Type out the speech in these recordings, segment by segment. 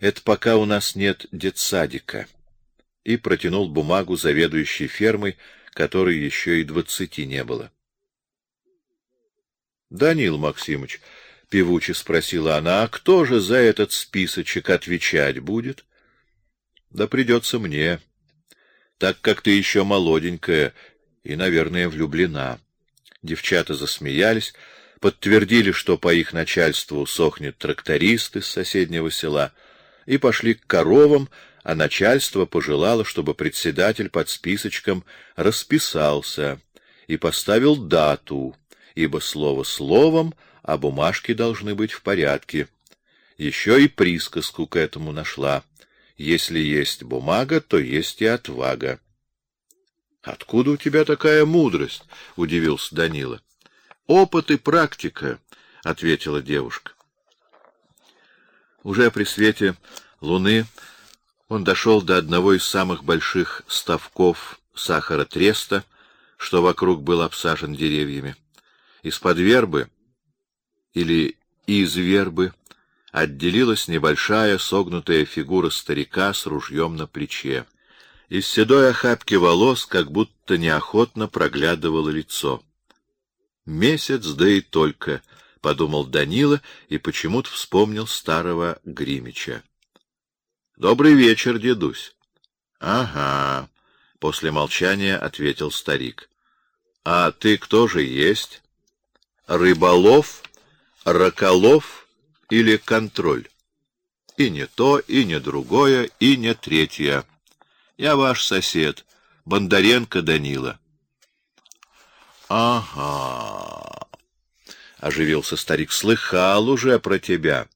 Это пока у нас нет детсадика. И протянул бумагу заведующей фермой, которой еще и двадцати не было. Данил Максимович, певуче спросила она, а кто же за этот списочек отвечать будет? Да придется мне, так как ты еще молоденькая и, наверное, влюблена. Девчата засмеялись, подтвердили, что по их начальству сохнет тракторист из соседнего села, и пошли к коровам, а начальство пожелало, чтобы председатель под списочком расписался и поставил дату, ибо слово словом, а бумажки должны быть в порядке. Еще и присказку к этому нашла. Если есть бумага, то есть и отвага. Откуда у тебя такая мудрость? удивился Данила. Опыт и практика, ответила девушка. Уже при свете луны он дошел до одного из самых больших ставков сахаротреста, что вокруг был обсажен деревьями. Из-под вербы или из вербы отделилась небольшая согнутая фигура старика с ружьем на плече. Из седой охапки волос как будто неохотно проглядывало лицо. Месяц, да и только, — подумал Данила и почему-то вспомнил старого Гримича. — Добрый вечер, дедусь. — Ага, — после молчания ответил старик. — А ты кто же есть? Рыболов, Роколов или контроль? И не то, и не другое, и не третье. Я ваш сосед, Бондаренко Данила. — Ага, — оживился старик, — слыхал уже про тебя.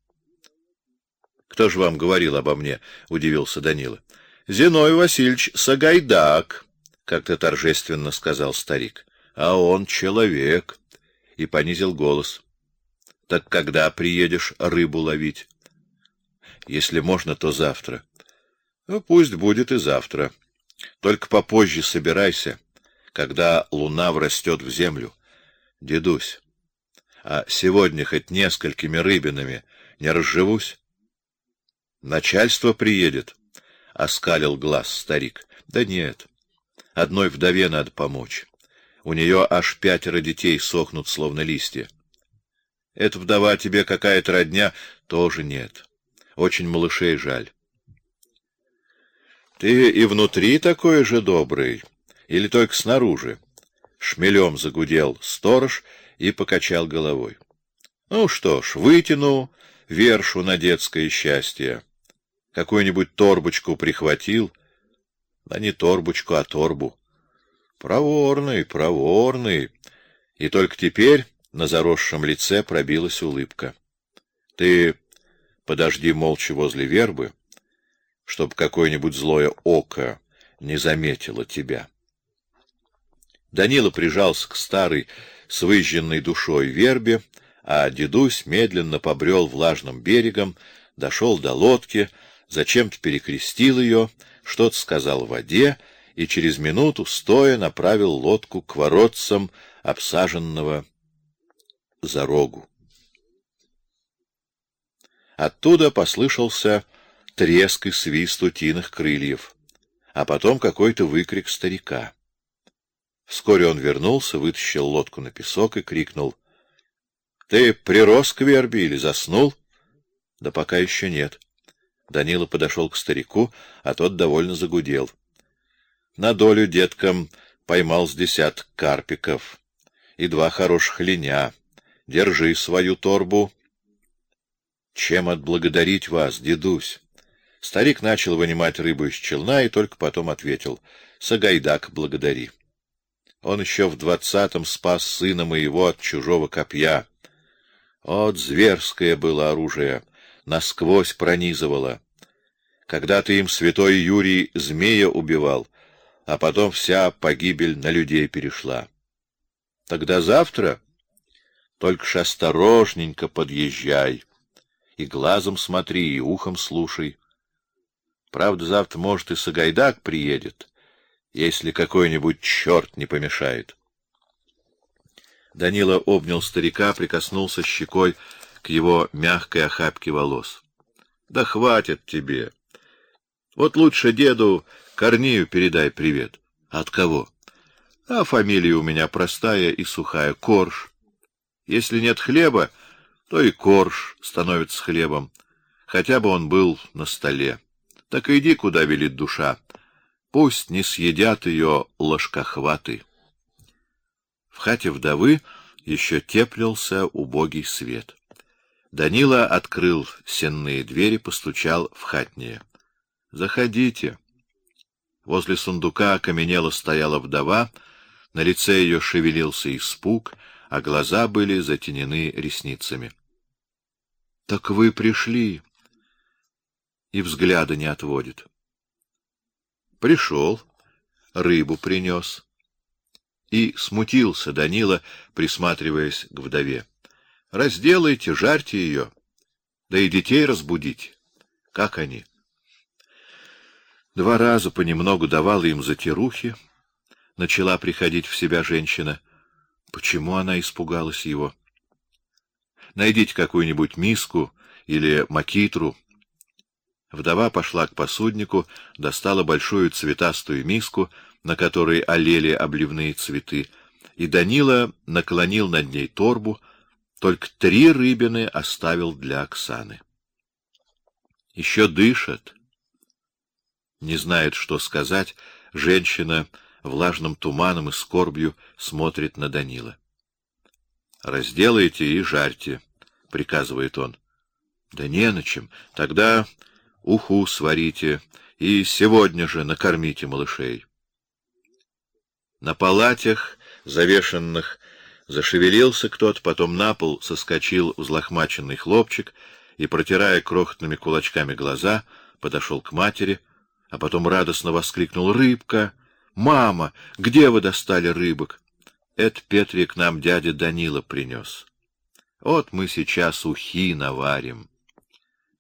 — Кто же вам говорил обо мне? — удивился Данила. — Зиной Васильевич Сагайдак, — как-то торжественно сказал старик. — А он человек. И понизил голос. — Так когда приедешь рыбу ловить? — Если можно, то завтра. — Ну, пусть будет и завтра. Только попозже собирайся. — когда луна врастет в землю. Дедусь, а сегодня хоть несколькими рыбинами не разживусь? Начальство приедет, — оскалил глаз старик. Да нет, одной вдове надо помочь. У нее аж пятеро детей сохнут, словно листья. Эта вдова тебе какая-то родня? Тоже нет. Очень малышей жаль. Ты и внутри такой же добрый, или только снаружи? Шмелем загудел сторож и покачал головой. Ну что ж, вытяну вершу на детское счастье. Какую-нибудь торбочку прихватил, да не торбочку, а торбу. Проворный, проворный. И только теперь на заросшем лице пробилась улыбка. Ты подожди молча возле вербы, чтоб какое-нибудь злое око не заметило тебя. Данила прижался к старой, с выжженной душой вербе, а дедусь медленно побрел влажным берегом, дошел до лодки, зачем-то перекрестил ее, что-то сказал в воде и через минуту стоя направил лодку к воротцам обсаженного зарогу. Оттуда послышался треск и свист утиных крыльев, а потом какой-то выкрик старика. Вскоре он вернулся, вытащил лодку на песок и крикнул: "Ты прирос к вербе или заснул?" "Да пока еще нет". Данила подошел к старику, а тот довольно загудел. На долю деткам поймал с десяток карпиков и два хороших линя. Держи свою торбу. Чем отблагодарить вас, дедусь? Старик начал вынимать рыбу из челна и только потом ответил: "Сагайдак, благодари". Он еще в двадцатом спас сына моего от чужого копья. От зверское было оружие, насквозь пронизывало. Когда-то им святой Юрий змея убивал, а потом вся погибель на людей перешла. Тогда завтра только ж осторожненько подъезжай. И глазом смотри, и ухом слушай. Правда, завтра, может, и Сагайдак приедет если какой-нибудь черт не помешает. Данила обнял старика, прикоснулся щекой к его мягкой охапке волос. Да хватит тебе. Вот лучше деду Корнею передай привет. От кого? А фамилия у меня простая и сухая — Корж. Если нет хлеба, то и корж становится хлебом, хотя бы он был на столе. Так иди, куда велит душа. Пусть не съедят ее ложкохваты. В хате вдовы еще теплился убогий свет. Данила открыл сенные двери, постучал в хатнее. Заходите. Возле сундука окаменела стояла вдова, на лице ее шевелился испуг, а глаза были затенены ресницами. Так вы пришли. И взгляда не отводит. Пришел, рыбу принес. И смутился Данила, присматриваясь к вдове. Разделайте, жарьте ее, да и детей разбудите. Как они? Два раза понемногу давала им затирухи. Начала приходить в себя женщина. Почему она испугалась его? Найдите какую-нибудь миску или макитру. Вдова пошла к посуднику, достала большую цветастую миску, на которой олели обливные цветы, и Данила наклонил над ней торбу, только три рыбины оставил для Оксаны. Еще дышит. Не знает, что сказать, женщина влажным туманом и скорбью смотрит на Данила. Разделайте и жарьте, приказывает он. Да не на чем. Тогда уху сварите и сегодня же накормите малышей. На палатях, завешенных, зашевелился кто-то, потом на пол соскочил взлохмаченный хлопчик и, протирая крохотными кулачками глаза, подошел к матери, а потом радостно воскликнул: "Рыбка! Мама, где вы достали рыбок?" Это Петре к нам дядя Данила принес. Вот мы сейчас ухи наварим.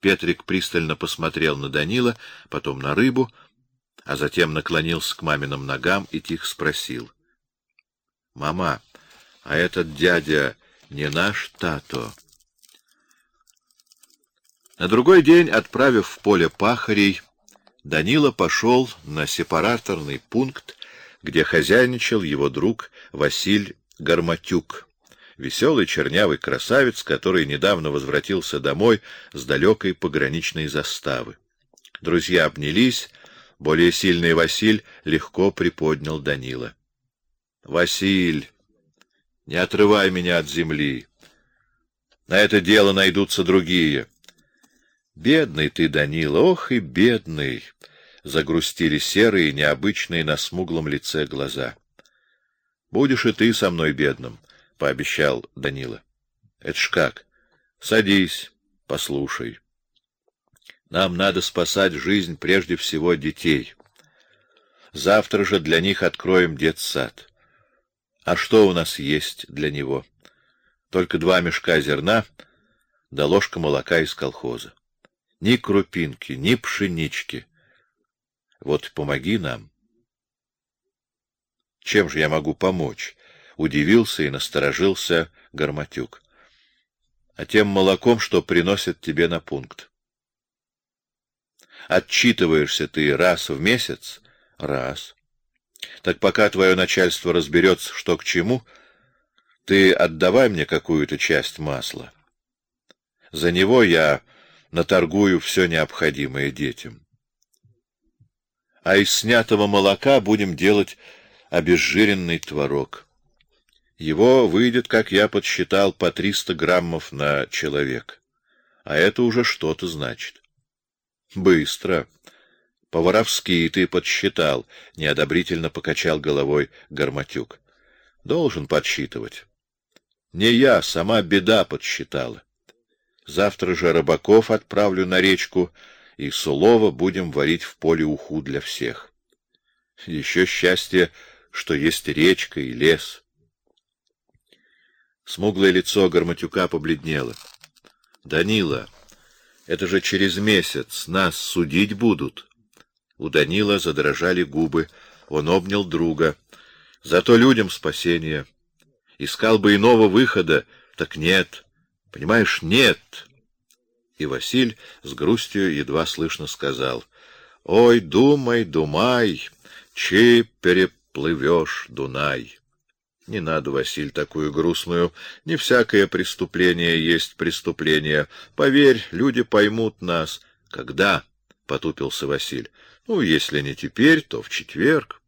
Петрик пристально посмотрел на Данила, потом на рыбу, а затем наклонился к маминым ногам и тихо спросил: "Мама, а этот дядя не наш тато?" На другой день, отправив в поле пахарей, Данила пошел на сепараторный пункт где хозяйничал его друг Василь Гарматюк, веселый чернявый красавец, который недавно возвратился домой с далекой пограничной заставы. Друзья обнялись, более сильный Василь легко приподнял Данила. Василь, не отрывай меня от земли. На это дело найдутся другие. Бедный ты, Данила, ох и бедный загрустили серые, необычные на смуглом лице глаза. Будешь и ты со мной бедным, пообещал Данила. Это ж как? Садись, послушай. Нам надо спасать жизнь прежде всего детей. Завтра же для них откроем детсад. А что у нас есть для него? Только два мешка зерна да ложка молока из колхоза. Ни крупинки, ни пшенички. Вот помоги нам. Чем же я могу помочь? Удивился и насторожился Гарматюк. А тем молоком, что приносят тебе на пункт. Отчитываешься ты раз в месяц? Раз. Так пока твое начальство разберется, что к чему, ты отдавай мне какую-то часть масла. За него я наторгую все необходимое детям а из снятого молока будем делать обезжиренный творог. Его выйдет, как я подсчитал, по триста граммов на человек. А это уже что-то значит. Быстро. По-воровски ты подсчитал, неодобрительно покачал головой Гарматюк. Должен подсчитывать. Не я, сама беда подсчитала. Завтра же рыбаков отправлю на речку и Сулова будем варить в поле уху для всех. Еще счастье, что есть речка и лес. Смуглое лицо Гарматюка побледнело. Данила, это же через месяц нас судить будут. У Данила задрожали губы, он обнял друга. Зато людям спасение. Искал бы иного выхода, так нет. Понимаешь, нет. И Василь с грустью едва слышно сказал, — Ой, думай, думай, чи переплывешь Дунай. Не надо, Василь, такую грустную. Не всякое преступление есть преступление. Поверь, люди поймут нас. Когда? — потупился Василь. — Ну, если не теперь, то в четверг.